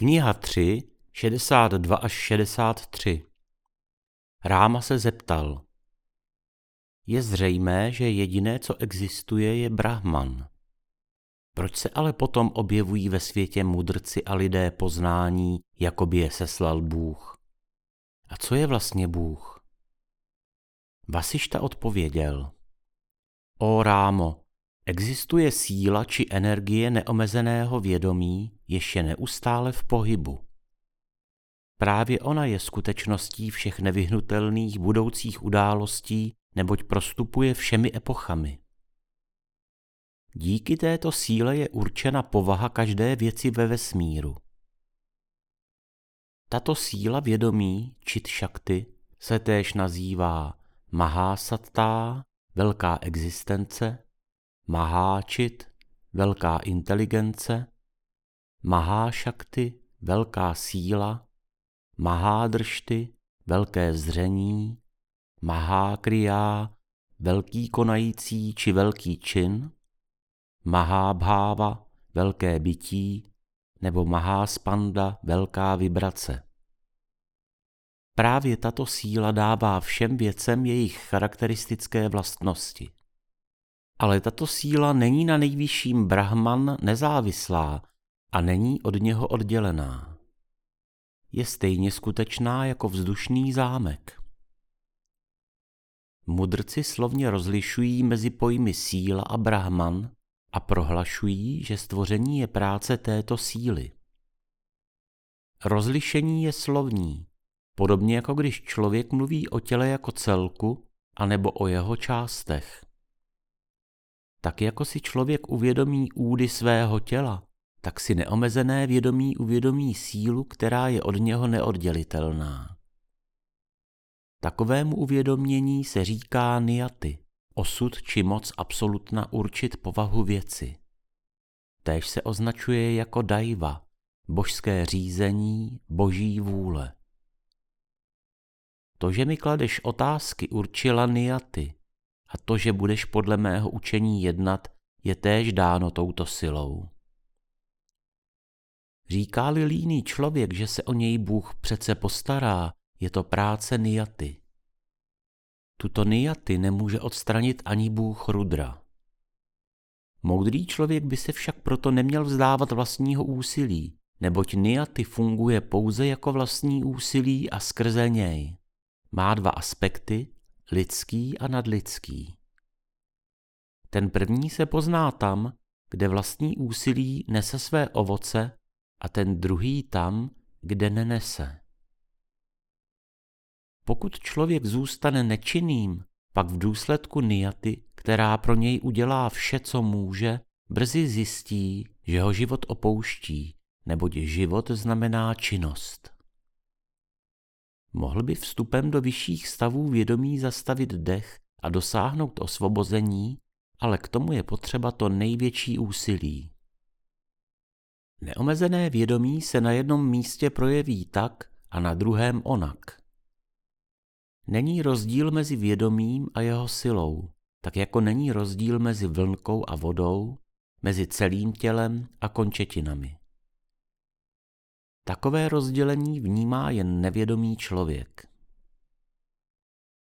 Kniha 3, 62 až 63 Ráma se zeptal. Je zřejmé, že jediné, co existuje, je Brahman. Proč se ale potom objevují ve světě mudrci a lidé poznání, jako by je seslal Bůh? A co je vlastně Bůh? Vasišta odpověděl. O Rámo, existuje síla či energie neomezeného vědomí, jež je neustále v pohybu. Právě ona je skutečností všech nevyhnutelných budoucích událostí, neboť prostupuje všemi epochami. Díky této síle je určena povaha každé věci ve vesmíru. Tato síla vědomí, čit šakty, se též nazývá Mahásattá, velká existence, Maháčit, velká inteligence, Mahášakty, velká síla, Mahádršty, velké zření, Mahákriá, velký konající či velký čin, Mahábháva, velké bytí, nebo Maháspanda, velká vibrace. Právě tato síla dává všem věcem jejich charakteristické vlastnosti. Ale tato síla není na nejvyšším Brahman nezávislá a není od něho oddělená. Je stejně skutečná jako vzdušný zámek. Mudrci slovně rozlišují mezi pojmy síla a Brahman a prohlašují, že stvoření je práce této síly. Rozlišení je slovní, podobně jako když člověk mluví o těle jako celku anebo o jeho částech. Tak jako si člověk uvědomí údy svého těla, tak si neomezené vědomí uvědomí sílu, která je od něho neoddělitelná. Takovému uvědomění se říká niaty, osud či moc absolutna určit povahu věci. Též se označuje jako daiva, božské řízení, boží vůle. To, že mi kladeš otázky, určila niaty a to, že budeš podle mého učení jednat, je též dáno touto silou. Říká-li líný člověk, že se o něj Bůh přece postará, je to práce niaty. Tuto niaty nemůže odstranit ani Bůh Rudra. Moudrý člověk by se však proto neměl vzdávat vlastního úsilí, neboť niaty funguje pouze jako vlastní úsilí a skrze něj. Má dva aspekty, lidský a nadlidský. Ten první se pozná tam, kde vlastní úsilí nese své ovoce a ten druhý tam, kde nenese. Pokud člověk zůstane nečinným, pak v důsledku niaty, která pro něj udělá vše, co může, brzy zjistí, že ho život opouští, neboť život znamená činnost. Mohl by vstupem do vyšších stavů vědomí zastavit dech a dosáhnout osvobození, ale k tomu je potřeba to největší úsilí. Neomezené vědomí se na jednom místě projeví tak a na druhém onak. Není rozdíl mezi vědomím a jeho silou, tak jako není rozdíl mezi vlnkou a vodou, mezi celým tělem a končetinami. Takové rozdělení vnímá jen nevědomý člověk.